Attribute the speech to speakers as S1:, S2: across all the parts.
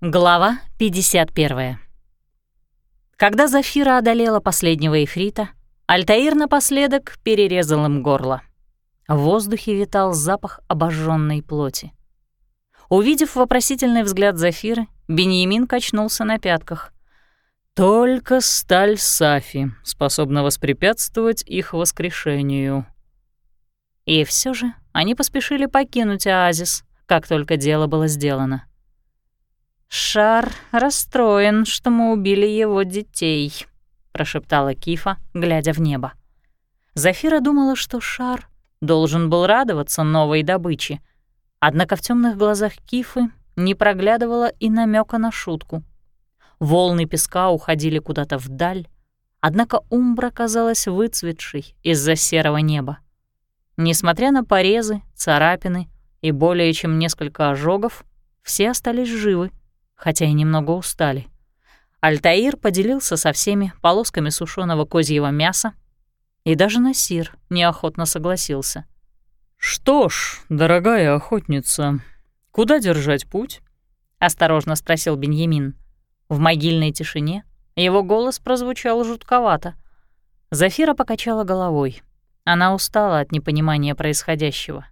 S1: Глава 51. Когда Зафира одолела последнего эфрита, Альтаир напоследок перерезал им горло. В воздухе витал запах обожженной плоти. Увидев вопросительный взгляд Зафиры, Беньямин качнулся на пятках. «Только сталь Сафи способна воспрепятствовать их воскрешению». И все же они поспешили покинуть оазис, как только дело было сделано. «Шар расстроен, что мы убили его детей», — прошептала Кифа, глядя в небо. Зафира думала, что Шар должен был радоваться новой добыче, однако в темных глазах Кифы не проглядывало и намека на шутку. Волны песка уходили куда-то вдаль, однако Умбра казалась выцветшей из-за серого неба. Несмотря на порезы, царапины и более чем несколько ожогов, все остались живы хотя и немного устали. Альтаир поделился со всеми полосками сушеного козьего мяса, и даже Насир неохотно согласился. «Что ж, дорогая охотница, куда держать путь?» — осторожно спросил Беньямин. В могильной тишине его голос прозвучал жутковато. Зафира покачала головой. Она устала от непонимания происходящего.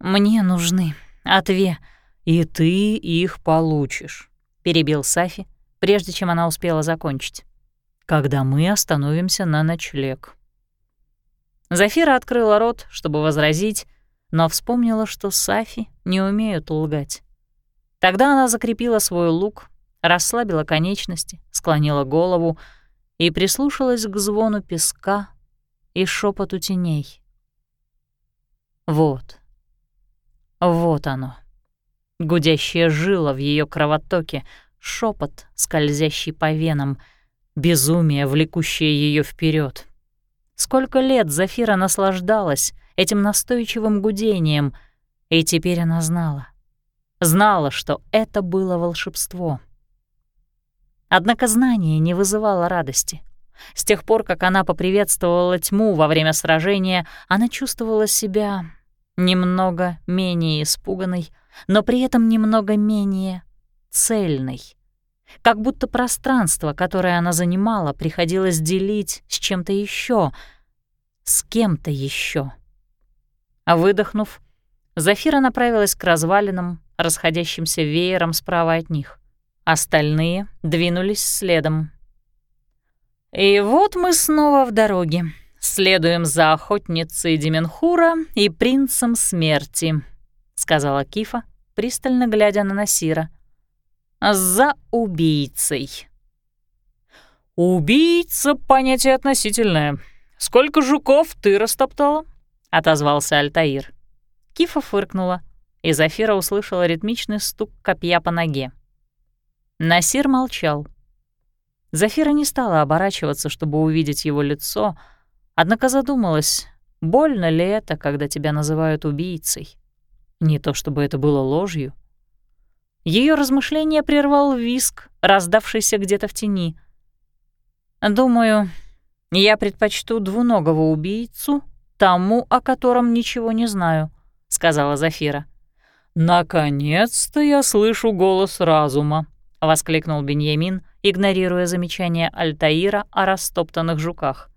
S1: «Мне нужны отве...» «И ты их получишь», — перебил Сафи, прежде чем она успела закончить. «Когда мы остановимся на ночлег». Зафира открыла рот, чтобы возразить, но вспомнила, что Сафи не умеют лгать. Тогда она закрепила свой лук, расслабила конечности, склонила голову и прислушалась к звону песка и шепоту теней. Вот. Вот оно гудящая жила в ее кровотоке, шепот, скользящий по венам, безумие, влекущее ее вперед. Сколько лет Зафира наслаждалась этим настойчивым гудением, и теперь она знала. Знала, что это было волшебство. Однако знание не вызывало радости. С тех пор, как она поприветствовала тьму во время сражения, она чувствовала себя немного менее испуганной, но при этом немного менее цельной. Как будто пространство, которое она занимала, приходилось делить с чем-то еще, с кем-то еще. А выдохнув, Зафира направилась к развалинам, расходящимся веером справа от них. Остальные двинулись следом. И вот мы снова в дороге. Следуем за охотницей Деменхура и принцем смерти, сказала Кифа, пристально глядя на Насира. «За убийцей». «Убийца — понятие относительное. Сколько жуков ты растоптала?» — отозвался Альтаир. Кифа фыркнула, и Зафира услышала ритмичный стук копья по ноге. Насир молчал. Зафира не стала оборачиваться, чтобы увидеть его лицо, однако задумалась, больно ли это, когда тебя называют убийцей. Не то чтобы это было ложью. Ее размышление прервал виск, раздавшийся где-то в тени. «Думаю, я предпочту двуногого убийцу тому, о котором ничего не знаю», — сказала Зафира. «Наконец-то я слышу голос разума», — воскликнул Беньямин, игнорируя замечание Альтаира о растоптанных жуках.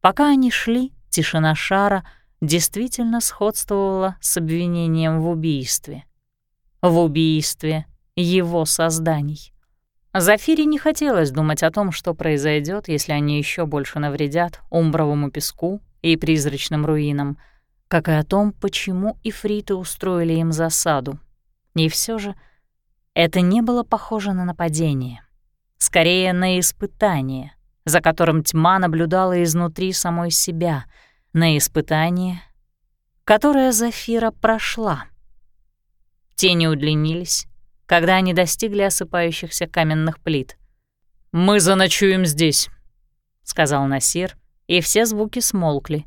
S1: Пока они шли, тишина шара — действительно сходствовало с обвинением в убийстве. В убийстве его созданий. Зафире не хотелось думать о том, что произойдет, если они еще больше навредят умбровому песку и призрачным руинам, как и о том, почему ифриты устроили им засаду. И все же это не было похоже на нападение, скорее на испытание, за которым тьма наблюдала изнутри самой себя — на испытание, которое Зафира прошла. Тени удлинились, когда они достигли осыпающихся каменных плит. «Мы заночуем здесь», — сказал Насир, и все звуки смолкли.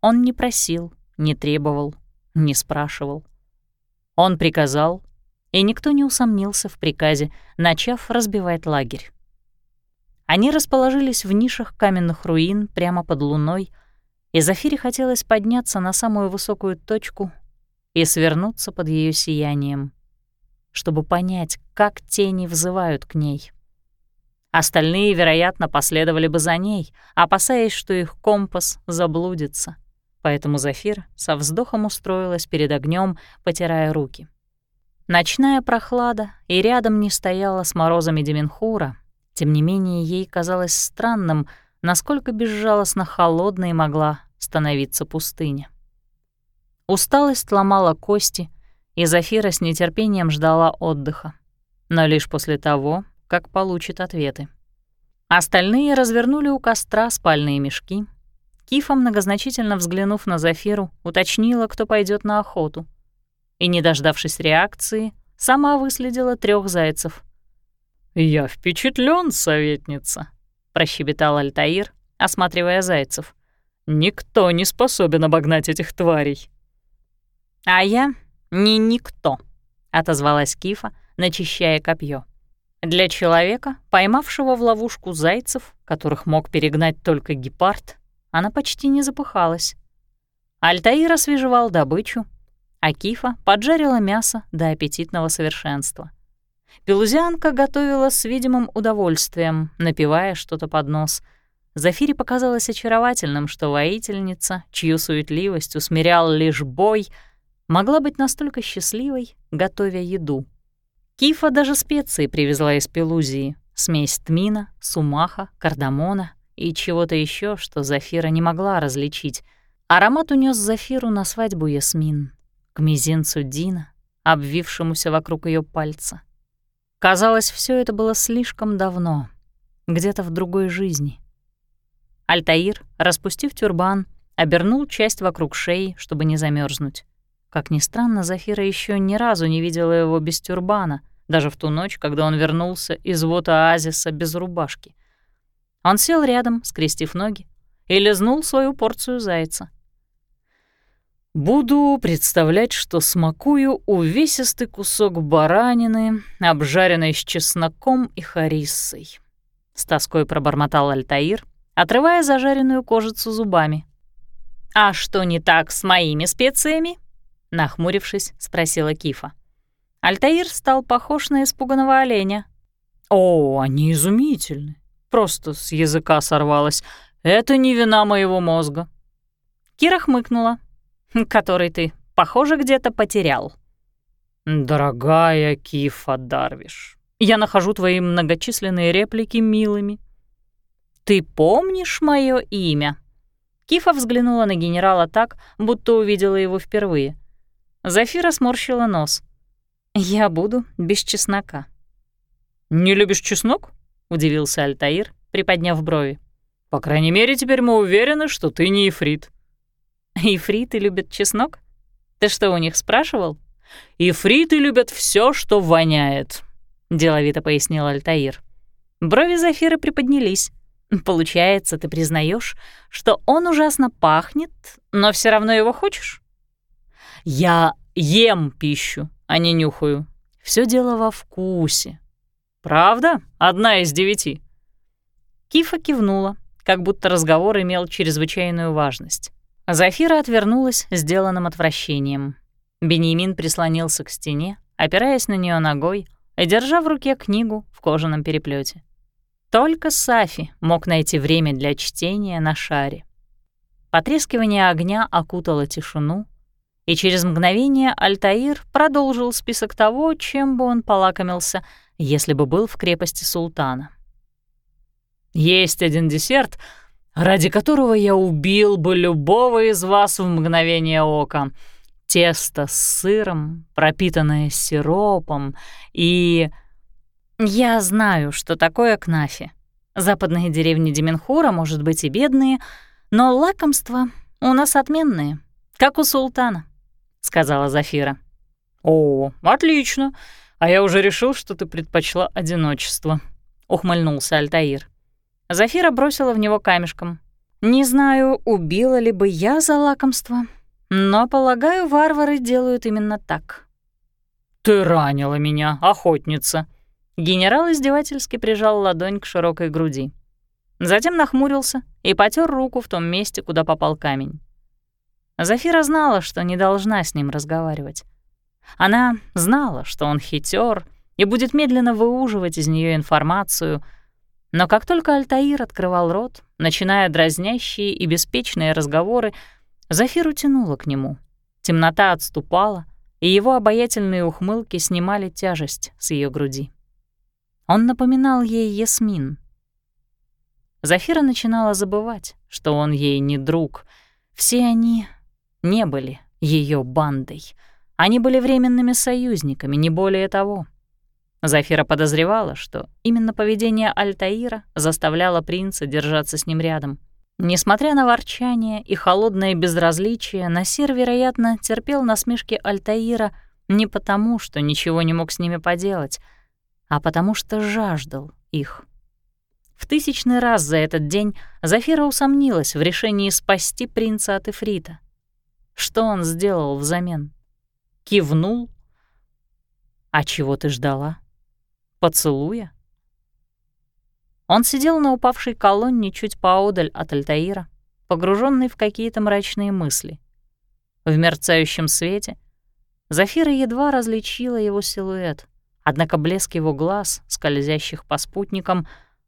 S1: Он не просил, не требовал, не спрашивал. Он приказал, и никто не усомнился в приказе, начав разбивать лагерь. Они расположились в нишах каменных руин прямо под луной, и Зафире хотелось подняться на самую высокую точку и свернуться под ее сиянием. чтобы понять, как тени взывают к ней. Остальные, вероятно, последовали бы за ней, опасаясь, что их компас заблудится. Поэтому Зафир со вздохом устроилась перед огнем, потирая руки. Ночная прохлада, и рядом не стояла с морозами Деменхура. Тем не менее, ей казалось странным, насколько безжалостно холодной могла становиться пустыня. Усталость ломала кости, и Зафира с нетерпением ждала отдыха. Но лишь после того, как получит ответы. Остальные развернули у костра спальные мешки. Кифа, многозначительно взглянув на Зафиру, уточнила, кто пойдет на охоту. И, не дождавшись реакции, сама выследила трех зайцев. «Я впечатлен, советница», — прощебетал Альтаир, осматривая зайцев. «Никто не способен обогнать этих тварей». «А я не никто», — отозвалась Кифа, начищая копье. Для человека, поймавшего в ловушку зайцев, которых мог перегнать только гепард, она почти не запыхалась. Альтаир освежевал добычу, а Кифа поджарила мясо до аппетитного совершенства. Пелузианка готовила с видимым удовольствием, напивая что-то под нос. Зафире показалось очаровательным, что воительница, чью суетливость усмирял лишь бой, могла быть настолько счастливой, готовя еду. Кифа даже специи привезла из Пелузии, смесь тмина, сумаха, кардамона и чего-то еще, что Зафира не могла различить. Аромат унес Зафиру на свадьбу Ясмин, к мизинцу Дина, обвившемуся вокруг ее пальца. Казалось, все это было слишком давно, где-то в другой жизни. Альтаир, распустив тюрбан, обернул часть вокруг шеи, чтобы не замерзнуть. Как ни странно, Зафира еще ни разу не видела его без тюрбана, даже в ту ночь, когда он вернулся из вот оазиса без рубашки. Он сел рядом, скрестив ноги, и лизнул свою порцию зайца.
S2: «Буду представлять, что смакую увесистый кусок баранины, обжаренной с чесноком и хариссой», — с тоской пробормотал Альтаир, отрывая зажаренную кожицу зубами.
S1: «А что не так с моими специями?» — нахмурившись, спросила Кифа. Альтаир стал похож на испуганного оленя.
S2: «О, они изумительны. Просто с языка сорвалось. Это не вина моего мозга».
S1: Кира хмыкнула. «Который ты, похоже, где-то потерял».
S2: «Дорогая Кифа Дарвиш, я нахожу твои многочисленные реплики милыми».
S1: «Ты помнишь мое имя?» Кифа взглянула на генерала так, будто увидела его впервые — Зафира сморщила нос. «Я буду без чеснока».
S2: «Не любишь чеснок?»
S1: — удивился Альтаир, приподняв брови.
S2: «По крайней мере, теперь мы уверены, что ты не ифрит».
S1: «Ифриты любят чеснок? Ты что, у них спрашивал?»
S2: «Ифриты любят все, что воняет», — деловито пояснил Альтаир.
S1: Брови Зафиры приподнялись. «Получается, ты признаешь, что он ужасно пахнет, но все равно его хочешь?»
S2: Я ем пищу, а не нюхаю. Все дело во вкусе. Правда? Одна из девяти.
S1: Кифа кивнула, как будто разговор имел чрезвычайную важность. Зафира отвернулась сделанным отвращением. Беньямин прислонился к стене, опираясь на нее ногой и держа в руке книгу в кожаном переплете. Только Сафи мог найти время для чтения на шаре. Потрескивание огня окутало тишину, и через мгновение Альтаир продолжил список того, чем бы он полакомился, если бы был в крепости султана.
S2: «Есть один десерт, ради которого я убил бы любого из вас в мгновение ока. Тесто с сыром, пропитанное сиропом и...»
S1: «Я знаю, что такое кнафи. Западные деревни Деменхура, может быть, и бедные, но лакомства у нас отменные, как у султана сказала Зафира.
S2: «О, отлично. А я уже решил, что ты предпочла одиночество», — ухмыльнулся Альтаир.
S1: Зафира бросила в него камешком. «Не знаю, убила ли бы я за лакомство, но, полагаю, варвары делают именно так».
S2: «Ты ранила меня, охотница!»
S1: Генерал издевательски прижал ладонь к широкой груди. Затем нахмурился и потер руку в том месте, куда попал камень. Зафира знала, что не должна с ним разговаривать. Она знала, что он хитер и будет медленно выуживать из нее информацию, но как только Альтаир открывал рот, начиная дразнящие и беспечные разговоры, Зафиру тянуло к нему. Темнота отступала, и его обаятельные ухмылки снимали тяжесть с ее груди. Он напоминал ей Ясмин. Зафира начинала забывать, что он ей не друг. Все они не были ее бандой. Они были временными союзниками, не более того. Зафира подозревала, что именно поведение Альтаира заставляло принца держаться с ним рядом. Несмотря на ворчание и холодное безразличие, Насир, вероятно, терпел насмешки Альтаира не потому, что ничего не мог с ними поделать, а потому что жаждал их. В тысячный раз за этот день Зафира усомнилась в решении спасти принца от Эфрита. Что он сделал взамен? Кивнул? А чего ты ждала? Поцелуя? Он сидел на упавшей колонне чуть поодаль от Альтаира, погруженный в какие-то мрачные мысли. В мерцающем свете Зафира едва различила его силуэт, однако блеск его глаз, скользящих по спутникам,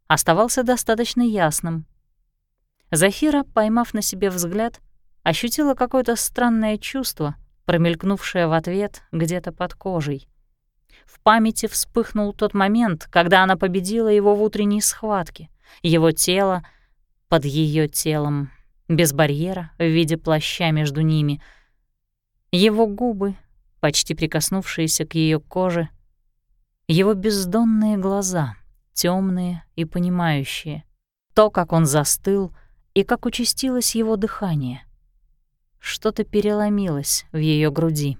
S1: оставался достаточно ясным. Зафира, поймав на себе взгляд, ощутила какое-то странное чувство, промелькнувшее в ответ где-то под кожей. В памяти вспыхнул тот момент, когда она победила его в утренней схватке. Его тело под ее телом, без барьера в виде плаща между ними. Его губы, почти прикоснувшиеся к ее коже. Его бездонные глаза, темные и понимающие. То, как он застыл и как участилось его дыхание. Что-то переломилось в ее груди.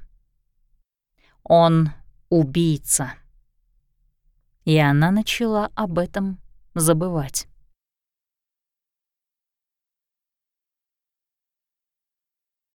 S1: Он убийца. И она начала об этом забывать.